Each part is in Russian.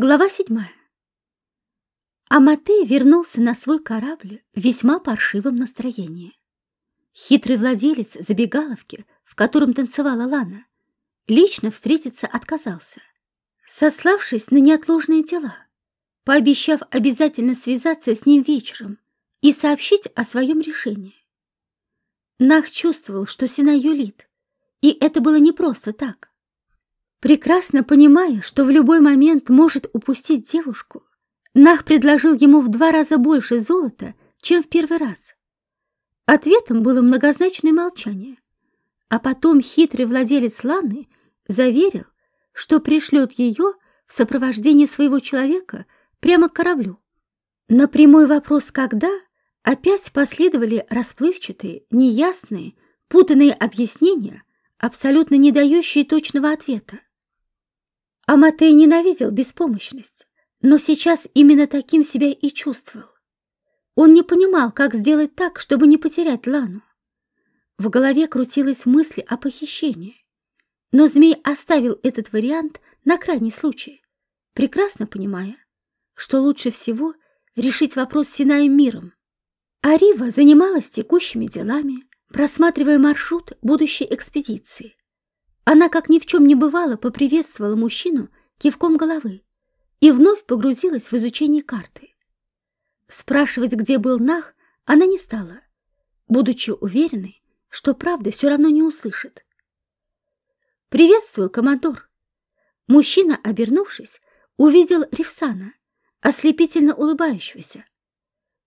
Глава седьмая. Аматей вернулся на свой корабль в весьма паршивом настроении. Хитрый владелец забегаловки, в котором танцевала Лана, лично встретиться отказался, сославшись на неотложные дела, пообещав обязательно связаться с ним вечером и сообщить о своем решении. Нах чувствовал, что Сина юлит, и это было не просто так. Прекрасно понимая, что в любой момент может упустить девушку, Нах предложил ему в два раза больше золота, чем в первый раз. Ответом было многозначное молчание, а потом хитрый владелец Ланы заверил, что пришлет ее в сопровождении своего человека прямо к кораблю. На прямой вопрос «когда» опять последовали расплывчатые, неясные, путанные объяснения, абсолютно не дающие точного ответа. Аматей ненавидел беспомощность, но сейчас именно таким себя и чувствовал. Он не понимал, как сделать так, чтобы не потерять Лану. В голове крутилась мысль о похищении, но змей оставил этот вариант на крайний случай, прекрасно понимая, что лучше всего решить вопрос Синаем миром. Арива занималась текущими делами, просматривая маршрут будущей экспедиции. Она, как ни в чем не бывало, поприветствовала мужчину кивком головы и вновь погрузилась в изучение карты. Спрашивать, где был Нах, она не стала, будучи уверенной, что правда все равно не услышит. «Приветствую, командор!» Мужчина, обернувшись, увидел Ревсана, ослепительно улыбающегося.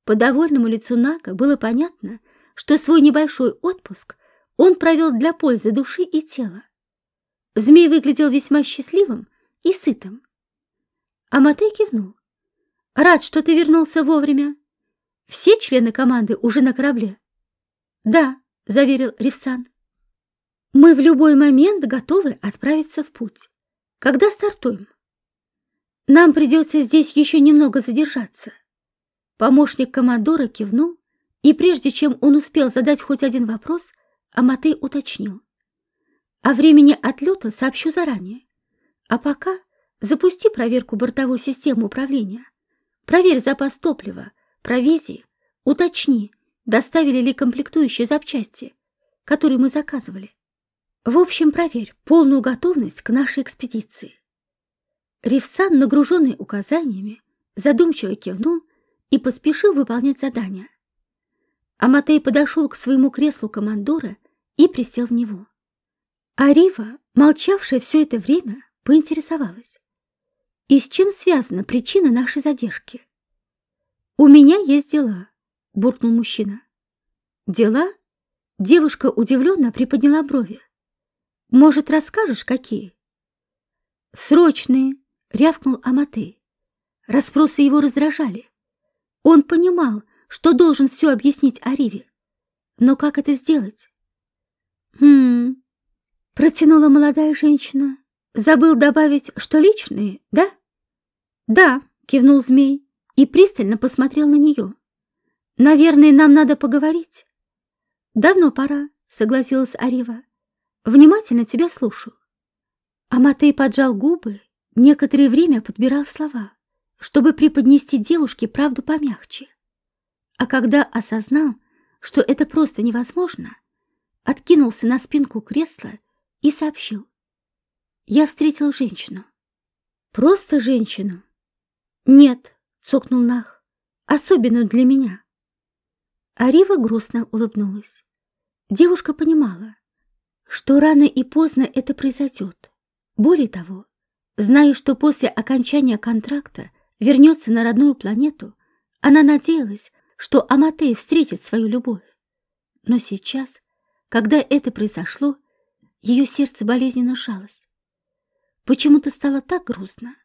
По довольному лицу Нака было понятно, что свой небольшой отпуск он провел для пользы души и тела. Змей выглядел весьма счастливым и сытым. Аматей кивнул. «Рад, что ты вернулся вовремя. Все члены команды уже на корабле?» «Да», — заверил Ревсан. «Мы в любой момент готовы отправиться в путь. Когда стартуем?» «Нам придется здесь еще немного задержаться». Помощник командора кивнул, и прежде чем он успел задать хоть один вопрос, Аматей уточнил. О времени отлета сообщу заранее. А пока запусти проверку бортовой системы управления. Проверь запас топлива, провизии, уточни, доставили ли комплектующие запчасти, которые мы заказывали. В общем, проверь полную готовность к нашей экспедиции. Ревсан, нагруженный указаниями, задумчиво кивнул и поспешил выполнять задание. Аматей подошел к своему креслу командора и присел в него. Арива, молчавшая все это время, поинтересовалась. И с чем связана причина нашей задержки? «У меня есть дела», — буркнул мужчина. «Дела?» Девушка удивленно приподняла брови. «Может, расскажешь, какие?» «Срочные», — рявкнул Аматей. Распросы его раздражали. Он понимал, что должен все объяснить Ариве. Но как это сделать? «Хм...» Протянула молодая женщина. Забыл добавить, что личные, да? Да, кивнул змей и пристально посмотрел на нее. Наверное, нам надо поговорить. Давно пора, согласилась Арива. Внимательно тебя слушаю. Аматей поджал губы, некоторое время подбирал слова, чтобы преподнести девушке правду помягче. А когда осознал, что это просто невозможно, откинулся на спинку кресла и сообщил. Я встретил женщину. Просто женщину. Нет, цокнул Нах, особенную для меня. Арива грустно улыбнулась. Девушка понимала, что рано и поздно это произойдет. Более того, зная, что после окончания контракта вернется на родную планету, она надеялась, что Аматей встретит свою любовь. Но сейчас, когда это произошло, ее сердце болезненно жалось. Почему-то стало так грустно.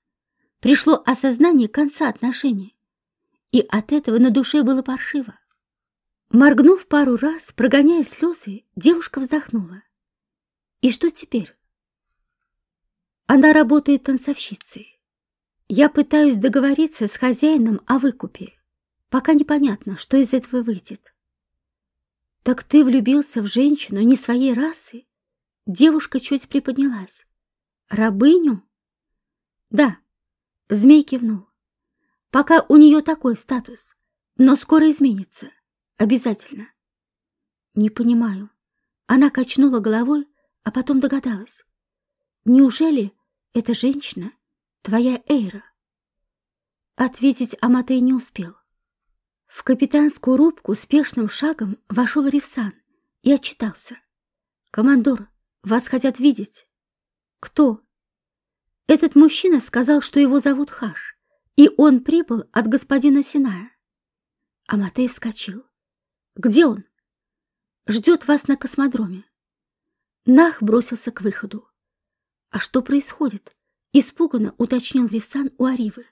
Пришло осознание конца отношений. И от этого на душе было паршиво. Моргнув пару раз, прогоняя слезы, девушка вздохнула. И что теперь? Она работает танцовщицей. Я пытаюсь договориться с хозяином о выкупе. Пока непонятно, что из этого выйдет. Так ты влюбился в женщину не своей расы? Девушка чуть приподнялась. Рабыню? Да. Змей кивнул. Пока у нее такой статус, но скоро изменится. Обязательно. Не понимаю. Она качнула головой, а потом догадалась. Неужели эта женщина твоя Эйра? Ответить Аматей не успел. В капитанскую рубку спешным шагом вошел Ревсан и отчитался. «Командор, вас хотят видеть». «Кто?» Этот мужчина сказал, что его зовут Хаш, и он прибыл от господина Синая. Аматей вскочил. «Где он?» «Ждет вас на космодроме». Нах бросился к выходу. «А что происходит?» — испуганно уточнил Ревсан у Аривы.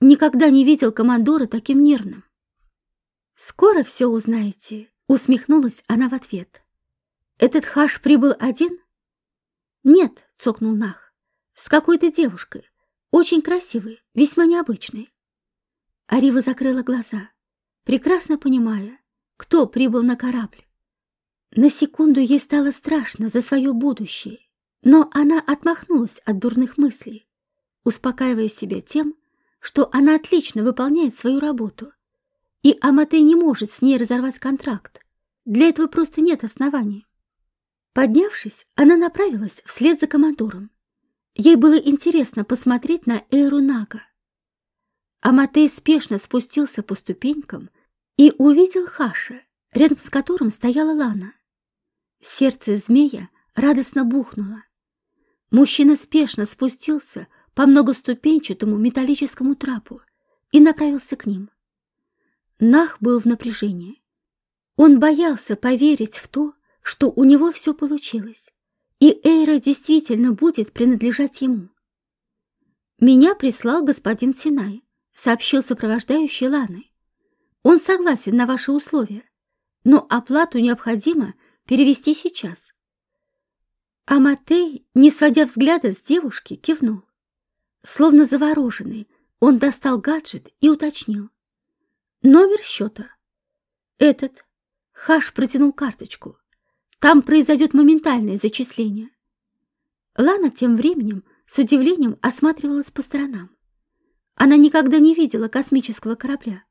«Никогда не видел командора таким нервным». «Скоро все узнаете», — усмехнулась она в ответ. «Этот хаш прибыл один?» «Нет», — цокнул Нах, — «с какой-то девушкой, очень красивой, весьма необычной». Арива закрыла глаза, прекрасно понимая, кто прибыл на корабль. На секунду ей стало страшно за свое будущее, но она отмахнулась от дурных мыслей, успокаивая себя тем, что она отлично выполняет свою работу — и Аматей не может с ней разорвать контракт. Для этого просто нет оснований. Поднявшись, она направилась вслед за командором. Ей было интересно посмотреть на Эйру Нага. Аматей спешно спустился по ступенькам и увидел Хаша, рядом с которым стояла Лана. Сердце змея радостно бухнуло. Мужчина спешно спустился по многоступенчатому металлическому трапу и направился к ним. Нах был в напряжении. Он боялся поверить в то, что у него все получилось, и Эйра действительно будет принадлежать ему. «Меня прислал господин Синай», — сообщил сопровождающий Ланы. «Он согласен на ваши условия, но оплату необходимо перевести сейчас». Аматей, не сводя взгляда с девушки, кивнул. Словно завороженный, он достал гаджет и уточнил. Номер счета. Этот. Хаш протянул карточку. Там произойдет моментальное зачисление. Лана тем временем с удивлением осматривалась по сторонам. Она никогда не видела космического корабля.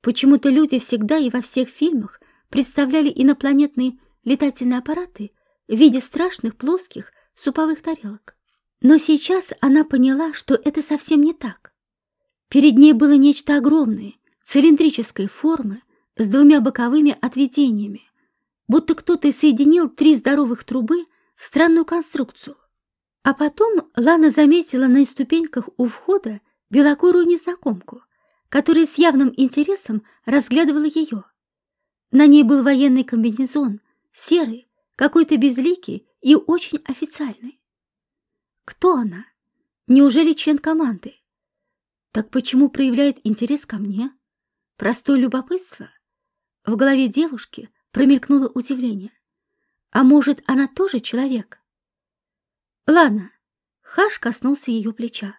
Почему-то люди всегда и во всех фильмах представляли инопланетные летательные аппараты в виде страшных плоских суповых тарелок. Но сейчас она поняла, что это совсем не так. Перед ней было нечто огромное, цилиндрической формы с двумя боковыми отведениями, будто кто-то соединил три здоровых трубы в странную конструкцию. А потом Лана заметила на ступеньках у входа белокурую незнакомку, которая с явным интересом разглядывала ее. На ней был военный комбинезон, серый, какой-то безликий и очень официальный. Кто она? Неужели член команды? Так почему проявляет интерес ко мне? Простое любопытство? В голове девушки промелькнуло удивление. А может, она тоже человек? Ладно, Хаш коснулся ее плеча.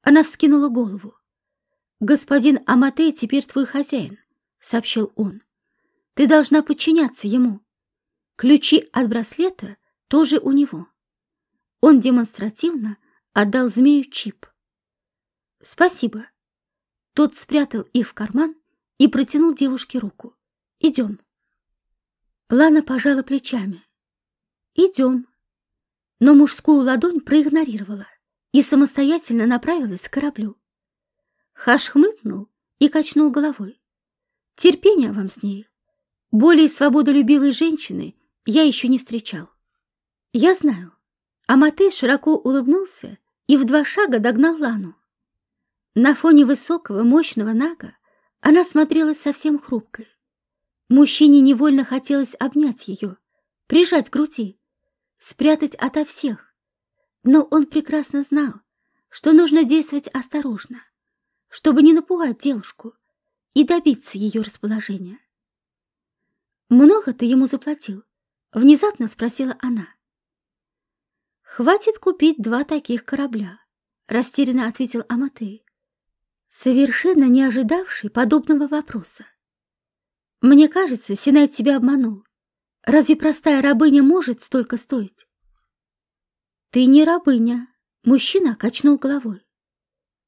Она вскинула голову. «Господин Аматей теперь твой хозяин», — сообщил он. «Ты должна подчиняться ему. Ключи от браслета тоже у него». Он демонстративно отдал змею чип. «Спасибо», тот спрятал их в карман и протянул девушке руку. «Идем». Лана пожала плечами. «Идем». Но мужскую ладонь проигнорировала и самостоятельно направилась к кораблю. Хаш хмыкнул и качнул головой. «Терпения вам с ней. Более свободолюбивой женщины я еще не встречал». «Я знаю». Аматей широко улыбнулся и в два шага догнал Лану. На фоне высокого, мощного Нага она смотрелась совсем хрупкой. Мужчине невольно хотелось обнять ее, прижать к груди, спрятать ото всех. Но он прекрасно знал, что нужно действовать осторожно, чтобы не напугать девушку и добиться ее расположения. «Много ты ему заплатил?» — внезапно спросила она. «Хватит купить два таких корабля», — растерянно ответил Аматей совершенно не ожидавший подобного вопроса. «Мне кажется, Синай тебя обманул. Разве простая рабыня может столько стоить?» «Ты не рабыня», — мужчина качнул головой.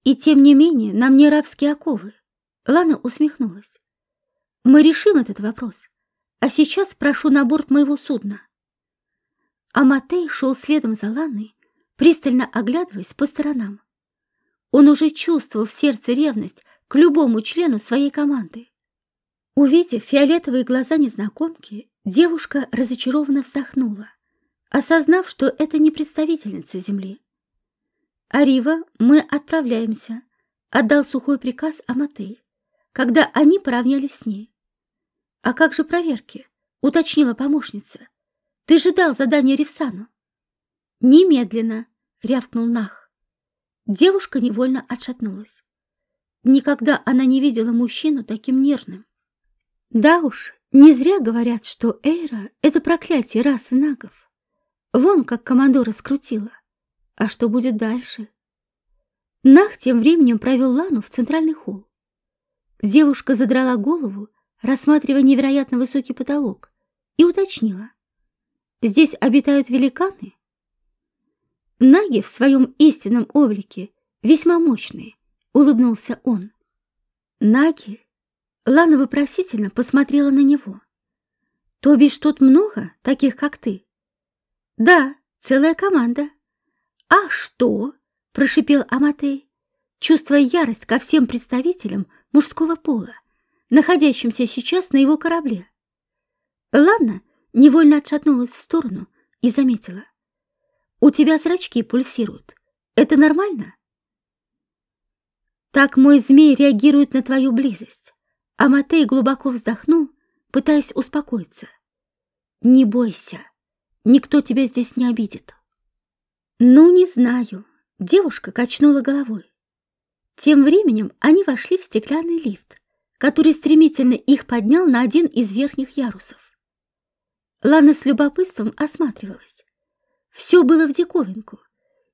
И тем не менее на мне рабские оковы. Лана усмехнулась. Мы решим этот вопрос. А сейчас прошу на борт моего судна. А Матей шел следом за Ланой, пристально оглядываясь по сторонам. Он уже чувствовал в сердце ревность к любому члену своей команды. Увидев фиолетовые глаза незнакомки, девушка разочарованно вздохнула, осознав, что это не представительница Земли. «Арива, мы отправляемся», — отдал сухой приказ Аматей, когда они поравнялись с ней. «А как же проверки?» — уточнила помощница. «Ты же дал задание Ревсану». «Немедленно!» — рявкнул Нах. Девушка невольно отшатнулась. Никогда она не видела мужчину таким нервным. Да уж, не зря говорят, что Эйра — это проклятие расы нагов. Вон как командора скрутила. А что будет дальше? Нах тем временем провел Лану в центральный холл. Девушка задрала голову, рассматривая невероятно высокий потолок, и уточнила. «Здесь обитают великаны?» Наги в своем истинном облике весьма мощные, улыбнулся он. Наги? Лана вопросительно посмотрела на него. То бишь тут много таких, как ты? Да, целая команда. «А что?» — прошипел Аматей, чувствуя ярость ко всем представителям мужского пола, находящимся сейчас на его корабле. Ланна невольно отшатнулась в сторону и заметила. «У тебя зрачки пульсируют. Это нормально?» «Так мой змей реагирует на твою близость». Аматей глубоко вздохнул, пытаясь успокоиться. «Не бойся, никто тебя здесь не обидит». «Ну, не знаю», — девушка качнула головой. Тем временем они вошли в стеклянный лифт, который стремительно их поднял на один из верхних ярусов. Лана с любопытством осматривалась. Все было в диковинку,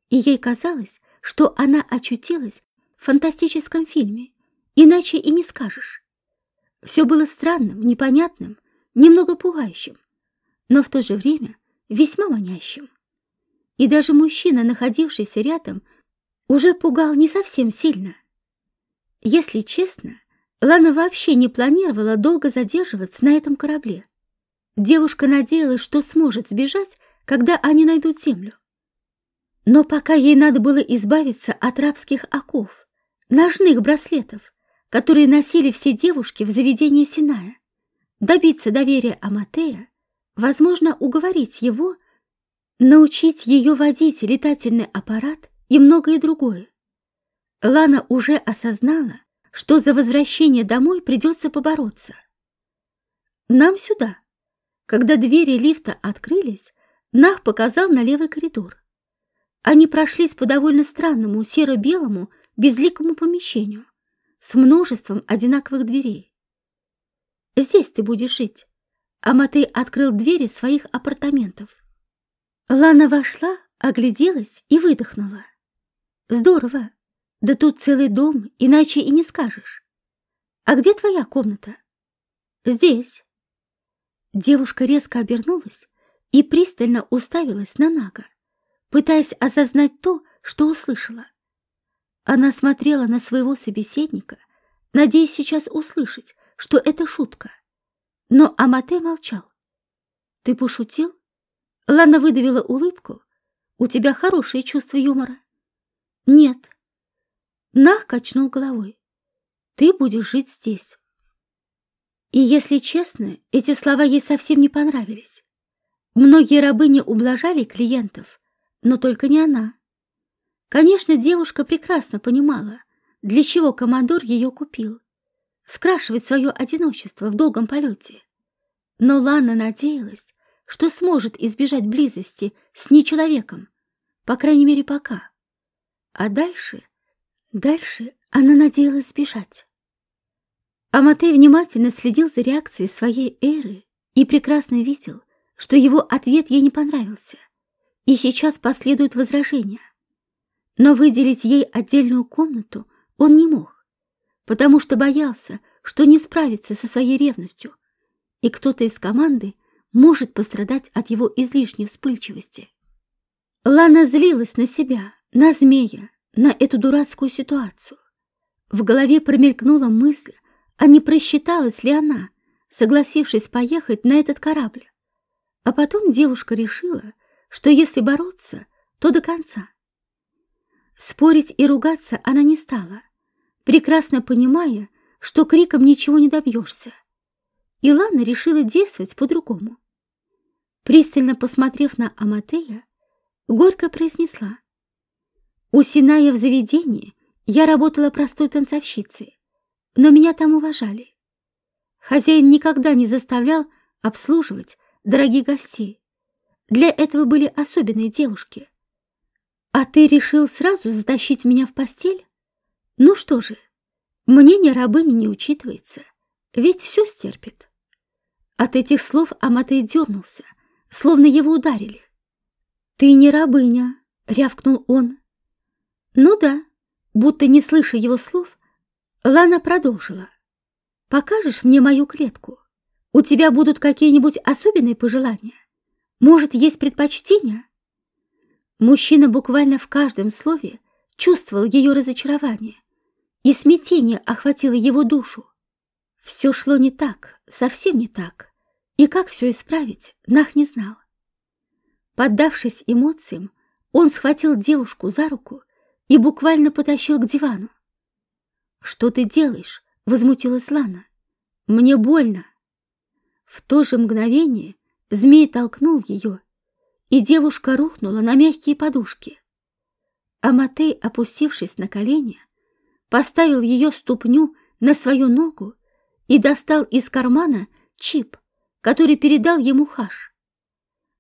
и ей казалось, что она очутилась в фантастическом фильме, иначе и не скажешь. Все было странным, непонятным, немного пугающим, но в то же время весьма манящим и даже мужчина, находившийся рядом, уже пугал не совсем сильно. Если честно, Лана вообще не планировала долго задерживаться на этом корабле. Девушка надеялась, что сможет сбежать, когда они найдут землю. Но пока ей надо было избавиться от рабских оков, ножных браслетов, которые носили все девушки в заведении Синая, добиться доверия Аматея, возможно, уговорить его научить ее водить летательный аппарат и многое другое. Лана уже осознала, что за возвращение домой придется побороться. «Нам сюда». Когда двери лифта открылись, Нах показал на левый коридор. Они прошлись по довольно странному серо-белому безликому помещению с множеством одинаковых дверей. «Здесь ты будешь жить», а Матей открыл двери своих апартаментов. Лана вошла, огляделась и выдохнула. Здорово. Да тут целый дом, иначе и не скажешь. А где твоя комната? Здесь. Девушка резко обернулась и пристально уставилась на Нага, пытаясь осознать то, что услышала. Она смотрела на своего собеседника, надеясь сейчас услышать, что это шутка. Но Амате молчал. «Ты пошутил?» Лана выдавила улыбку. «У тебя хорошее чувство юмора». «Нет». Нах качнул головой. «Ты будешь жить здесь». И, если честно, эти слова ей совсем не понравились. Многие рабыни ублажали клиентов, но только не она. Конечно, девушка прекрасно понимала, для чего командор ее купил. Скрашивать свое одиночество в долгом полете. Но Лана надеялась, что сможет избежать близости с нечеловеком, по крайней мере, пока. А дальше, дальше она надеялась сбежать. Аматей внимательно следил за реакцией своей эры и прекрасно видел, что его ответ ей не понравился, и сейчас последуют возражения. Но выделить ей отдельную комнату он не мог, потому что боялся, что не справится со своей ревностью, и кто-то из команды может пострадать от его излишней вспыльчивости. Лана злилась на себя, на змея, на эту дурацкую ситуацию. В голове промелькнула мысль, а не просчиталась ли она, согласившись поехать на этот корабль. А потом девушка решила, что если бороться, то до конца. Спорить и ругаться она не стала, прекрасно понимая, что криком ничего не добьешься. Илана решила действовать по-другому. Пристально посмотрев на Аматея, горько произнесла. «У Синая в заведении я работала простой танцовщицей, но меня там уважали. Хозяин никогда не заставлял обслуживать дорогих гостей. Для этого были особенные девушки. А ты решил сразу затащить меня в постель? Ну что же, мнение рабыни не учитывается, ведь все стерпит. От этих слов Аматей дернулся, словно его ударили. «Ты не рабыня», — рявкнул он. «Ну да», будто не слыша его слов, Лана продолжила. «Покажешь мне мою клетку? У тебя будут какие-нибудь особенные пожелания? Может, есть предпочтения?» Мужчина буквально в каждом слове чувствовал ее разочарование, и смятение охватило его душу. Все шло не так, совсем не так, и как все исправить, Нах не знал. Поддавшись эмоциям, он схватил девушку за руку и буквально потащил к дивану. «Что ты делаешь?» — возмутилась Лана. «Мне больно». В то же мгновение змей толкнул ее, и девушка рухнула на мягкие подушки. А Матей, опустившись на колени, поставил ее ступню на свою ногу и достал из кармана чип, который передал ему Хаш.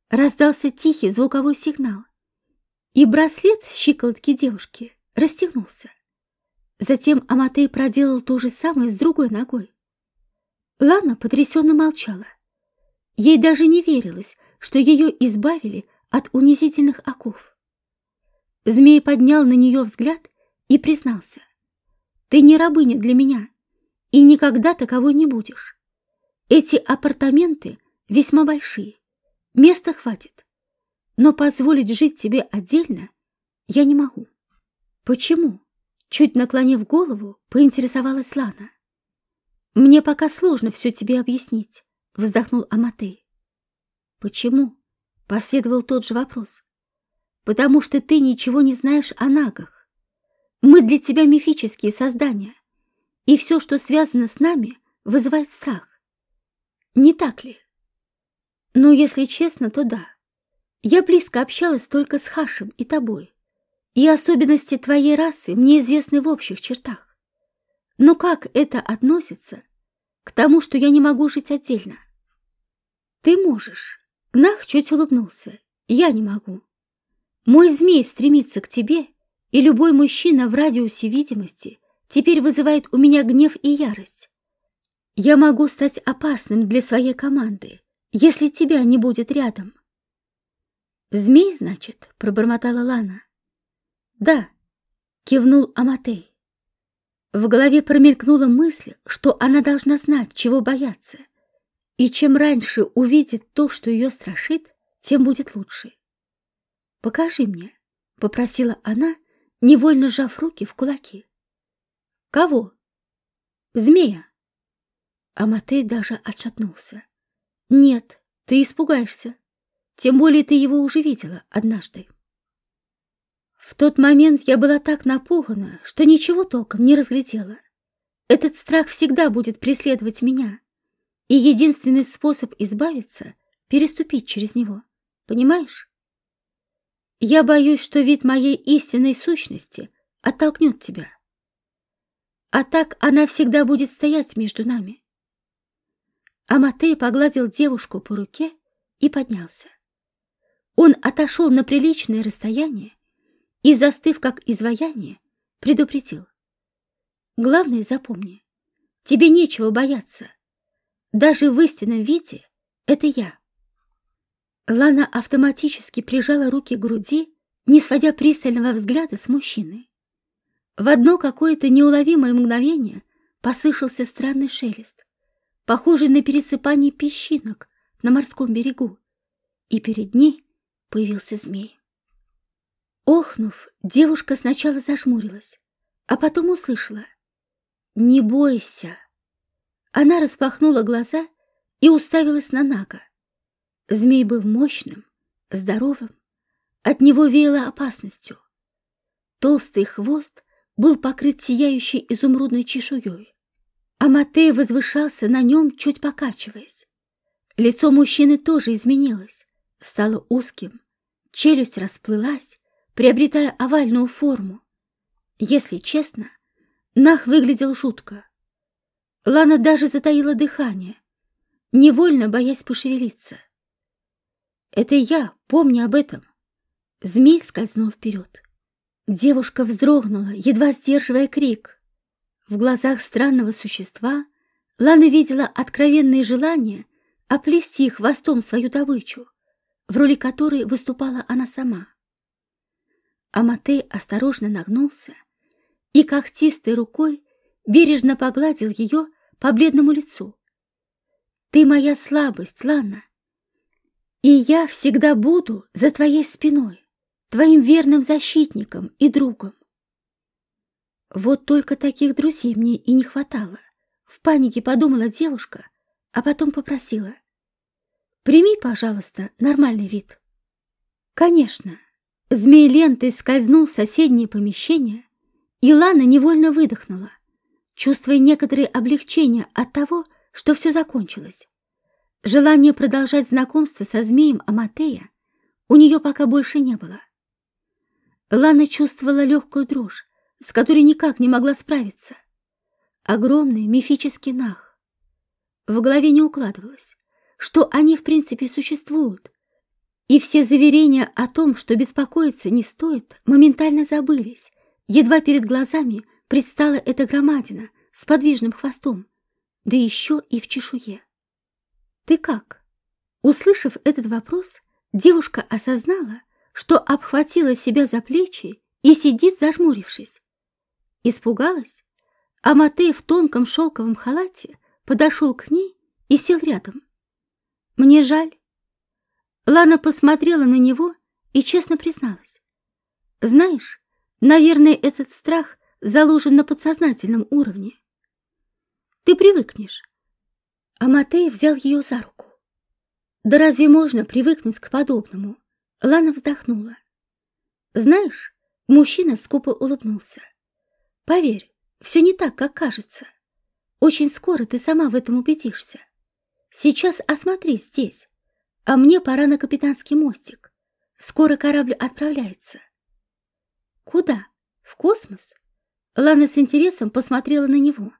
Раздался тихий звуковой сигнал, и браслет с щиколотки девушки расстегнулся. Затем Аматей проделал то же самое с другой ногой. Лана потрясенно молчала. Ей даже не верилось, что ее избавили от унизительных оков. Змей поднял на нее взгляд и признался. «Ты не рабыня для меня, и никогда таковой не будешь. Эти апартаменты весьма большие, места хватит, но позволить жить тебе отдельно я не могу». «Почему?» Чуть наклонив голову, поинтересовалась Лана. «Мне пока сложно все тебе объяснить», — вздохнул Аматей. «Почему?» — последовал тот же вопрос. «Потому что ты ничего не знаешь о нагах. Мы для тебя мифические создания, и все, что связано с нами, вызывает страх. Не так ли?» «Ну, если честно, то да. Я близко общалась только с Хашем и тобой и особенности твоей расы мне известны в общих чертах. Но как это относится к тому, что я не могу жить отдельно? Ты можешь. Нах чуть улыбнулся. Я не могу. Мой змей стремится к тебе, и любой мужчина в радиусе видимости теперь вызывает у меня гнев и ярость. Я могу стать опасным для своей команды, если тебя не будет рядом. «Змей, значит?» — пробормотала Лана. «Да», — кивнул Аматей. В голове промелькнула мысль, что она должна знать, чего бояться, и чем раньше увидит то, что ее страшит, тем будет лучше. «Покажи мне», — попросила она, невольно сжав руки в кулаки. «Кого?» «Змея». Аматей даже отшатнулся. «Нет, ты испугаешься. Тем более ты его уже видела однажды». В тот момент я была так напугана, что ничего толком не разглядела. Этот страх всегда будет преследовать меня, и единственный способ избавиться — переступить через него. Понимаешь? Я боюсь, что вид моей истинной сущности оттолкнет тебя. А так она всегда будет стоять между нами. Аматей погладил девушку по руке и поднялся. Он отошел на приличное расстояние и, застыв как изваяние, предупредил. Главное запомни, тебе нечего бояться. Даже в истинном виде это я. Лана автоматически прижала руки к груди, не сводя пристального взгляда с мужчины. В одно какое-то неуловимое мгновение послышался странный шелест, похожий на пересыпание песчинок на морском берегу, и перед ней появился змей. Охнув, девушка сначала зажмурилась, а потом услышала. «Не бойся!» Она распахнула глаза и уставилась на Нага. Змей был мощным, здоровым, от него веяло опасностью. Толстый хвост был покрыт сияющей изумрудной чешуей, а Матей возвышался на нем, чуть покачиваясь. Лицо мужчины тоже изменилось, стало узким, челюсть расплылась, приобретая овальную форму. Если честно, Нах выглядел жутко. Лана даже затаила дыхание, невольно боясь пошевелиться. «Это я, помни об этом!» Змей скользнул вперед. Девушка вздрогнула, едва сдерживая крик. В глазах странного существа Лана видела откровенные желания оплести хвостом свою добычу, в роли которой выступала она сама. Аматей осторожно нагнулся и когтистой рукой бережно погладил ее по бледному лицу. «Ты моя слабость, Лана, и я всегда буду за твоей спиной, твоим верным защитником и другом». Вот только таких друзей мне и не хватало. В панике подумала девушка, а потом попросила. «Прими, пожалуйста, нормальный вид». «Конечно». Змей лентой скользнул в соседнее помещение, и Лана невольно выдохнула, чувствуя некоторое облегчение от того, что все закончилось. Желание продолжать знакомство со змеем Аматея у нее пока больше не было. Лана чувствовала легкую дрожь, с которой никак не могла справиться. Огромный мифический нах. В голове не укладывалось, что они в принципе существуют, и все заверения о том, что беспокоиться не стоит, моментально забылись. Едва перед глазами предстала эта громадина с подвижным хвостом, да еще и в чешуе. «Ты как?» Услышав этот вопрос, девушка осознала, что обхватила себя за плечи и сидит, зажмурившись. Испугалась, а Матей в тонком шелковом халате подошел к ней и сел рядом. «Мне жаль, Лана посмотрела на него и честно призналась. «Знаешь, наверное, этот страх заложен на подсознательном уровне. Ты привыкнешь». А Матей взял ее за руку. «Да разве можно привыкнуть к подобному?» Лана вздохнула. «Знаешь, мужчина скупо улыбнулся. Поверь, все не так, как кажется. Очень скоро ты сама в этом убедишься. Сейчас осмотри здесь, а мне пора на капитанский мостик. Скоро корабль отправляется. Куда? В космос? Лана с интересом посмотрела на него.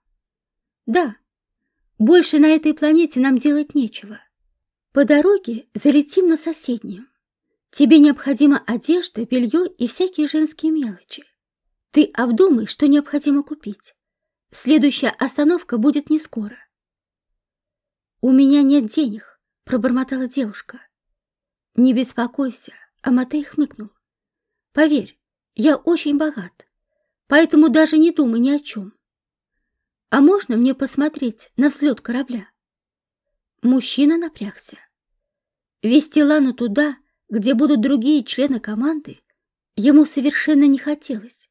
Да, больше на этой планете нам делать нечего. По дороге залетим на соседнюю. Тебе необходима одежда, белье и всякие женские мелочи. Ты обдумай, что необходимо купить. Следующая остановка будет не скоро. У меня нет денег пробормотала девушка. «Не беспокойся», — Аматей хмыкнул. «Поверь, я очень богат, поэтому даже не думай ни о чем. А можно мне посмотреть на взлет корабля?» Мужчина напрягся. Вести Лану туда, где будут другие члены команды, ему совершенно не хотелось.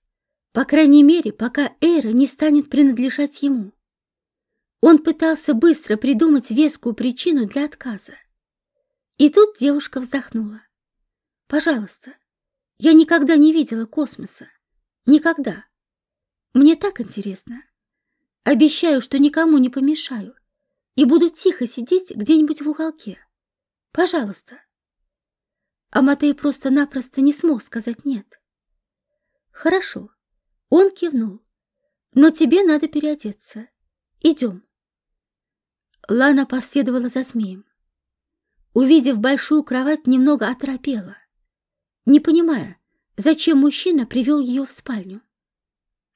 По крайней мере, пока Эйра не станет принадлежать ему. Он пытался быстро придумать вескую причину для отказа. И тут девушка вздохнула. «Пожалуйста, я никогда не видела космоса. Никогда. Мне так интересно. Обещаю, что никому не помешаю и буду тихо сидеть где-нибудь в уголке. Пожалуйста». А просто-напросто не смог сказать «нет». «Хорошо». Он кивнул. «Но тебе надо переодеться. Идем». Лана последовала за змеем. Увидев большую кровать, немного оторопела, не понимая, зачем мужчина привел ее в спальню.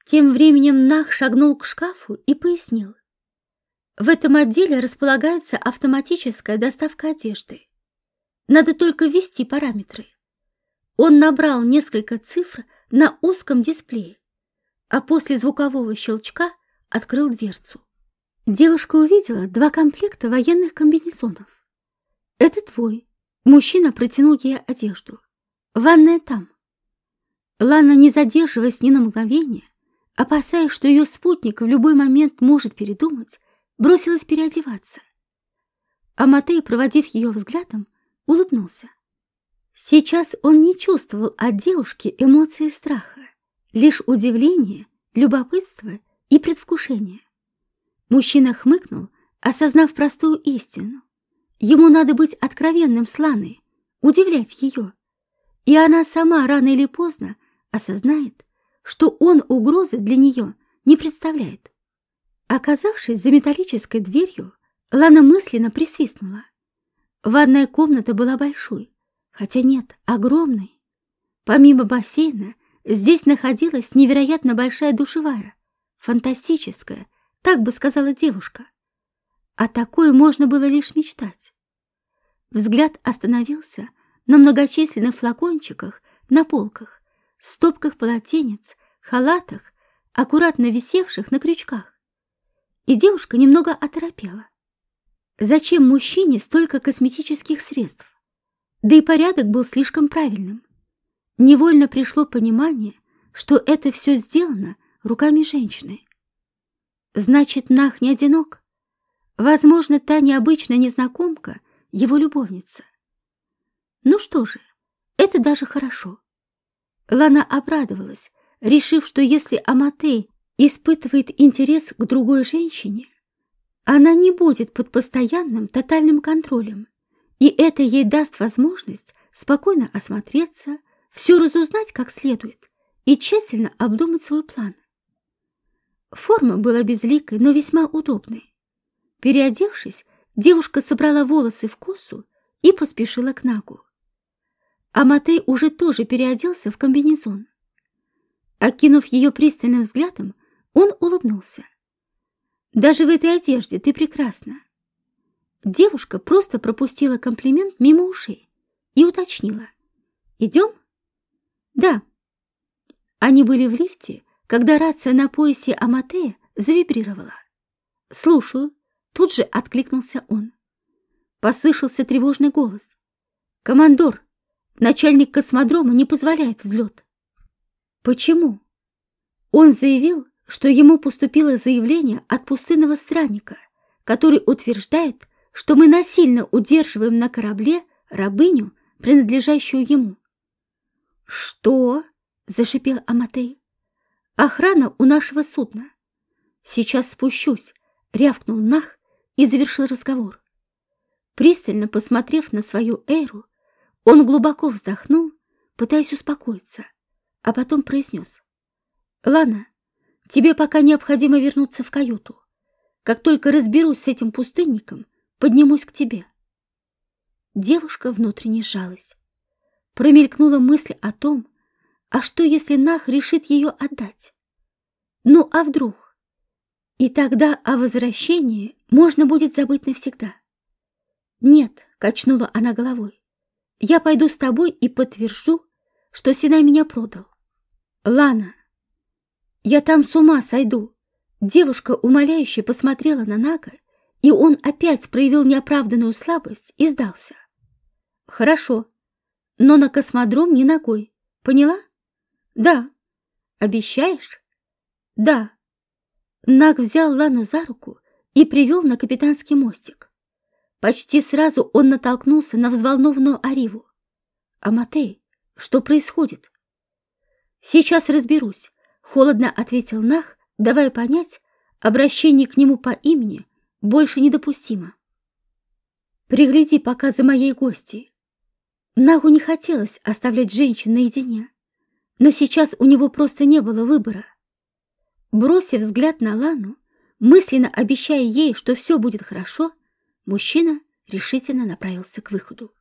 Тем временем Нах шагнул к шкафу и пояснил. В этом отделе располагается автоматическая доставка одежды. Надо только ввести параметры. Он набрал несколько цифр на узком дисплее, а после звукового щелчка открыл дверцу. Девушка увидела два комплекта военных комбинезонов. «Это твой». Мужчина протянул ей одежду. «Ванная там». Лана, не задерживаясь ни на мгновение, опасаясь, что ее спутник в любой момент может передумать, бросилась переодеваться. А Матей, проводив ее взглядом, улыбнулся. Сейчас он не чувствовал от девушки эмоции страха, лишь удивление, любопытство и предвкушение. Мужчина хмыкнул, осознав простую истину. Ему надо быть откровенным с Ланой, удивлять ее. И она сама рано или поздно осознает, что он угрозы для нее не представляет. Оказавшись за металлической дверью, Лана мысленно присвистнула. Ванная комната была большой, хотя нет, огромной. Помимо бассейна, здесь находилась невероятно большая душевая, фантастическая, так бы сказала девушка. А такое можно было лишь мечтать. Взгляд остановился на многочисленных флакончиках на полках, стопках полотенец, халатах, аккуратно висевших на крючках. И девушка немного оторопела. Зачем мужчине столько косметических средств? Да и порядок был слишком правильным. Невольно пришло понимание, что это все сделано руками женщины. Значит, Нах не одинок. Возможно, та необычная незнакомка — его любовница. Ну что же, это даже хорошо. Лана обрадовалась, решив, что если Аматей испытывает интерес к другой женщине, она не будет под постоянным тотальным контролем, и это ей даст возможность спокойно осмотреться, все разузнать как следует и тщательно обдумать свой план. Форма была безликой, но весьма удобной. Переодевшись, девушка собрала волосы в косу и поспешила к Нагу. А Матей уже тоже переоделся в комбинезон. Окинув ее пристальным взглядом, он улыбнулся. «Даже в этой одежде ты прекрасна». Девушка просто пропустила комплимент мимо ушей и уточнила. «Идем?» «Да». Они были в лифте, когда рация на поясе Аматея завибрировала. «Слушаю», — тут же откликнулся он. Послышался тревожный голос. «Командор, начальник космодрома не позволяет взлет». «Почему?» Он заявил, что ему поступило заявление от пустынного странника, который утверждает, что мы насильно удерживаем на корабле рабыню, принадлежащую ему. «Что?» — зашипел Аматей. Охрана у нашего судна. Сейчас спущусь, рявкнул Нах и завершил разговор. Пристально посмотрев на свою Эйру, он глубоко вздохнул, пытаясь успокоиться, а потом произнес. «Лана, тебе пока необходимо вернуться в каюту. Как только разберусь с этим пустынником, поднимусь к тебе». Девушка внутренне сжалась. Промелькнула мысль о том, а что, если Нах решит ее отдать? Ну, а вдруг? И тогда о возвращении можно будет забыть навсегда. Нет, качнула она головой. Я пойду с тобой и подтвержу, что Синай меня продал. Лана, я там с ума сойду. Девушка умоляюще посмотрела на Нага, и он опять проявил неоправданную слабость и сдался. Хорошо, но на космодром не ногой. Поняла? Да. Обещаешь? Да. Наг взял Лану за руку и привел на капитанский мостик. Почти сразу он натолкнулся на взволнованную Ариву. «Аматей, что происходит?» «Сейчас разберусь», — холодно ответил Нах, давая понять, обращение к нему по имени больше недопустимо. «Пригляди пока за моей гостьей». Нагу не хотелось оставлять женщин наедине но сейчас у него просто не было выбора. Бросив взгляд на Лану, мысленно обещая ей, что все будет хорошо, мужчина решительно направился к выходу.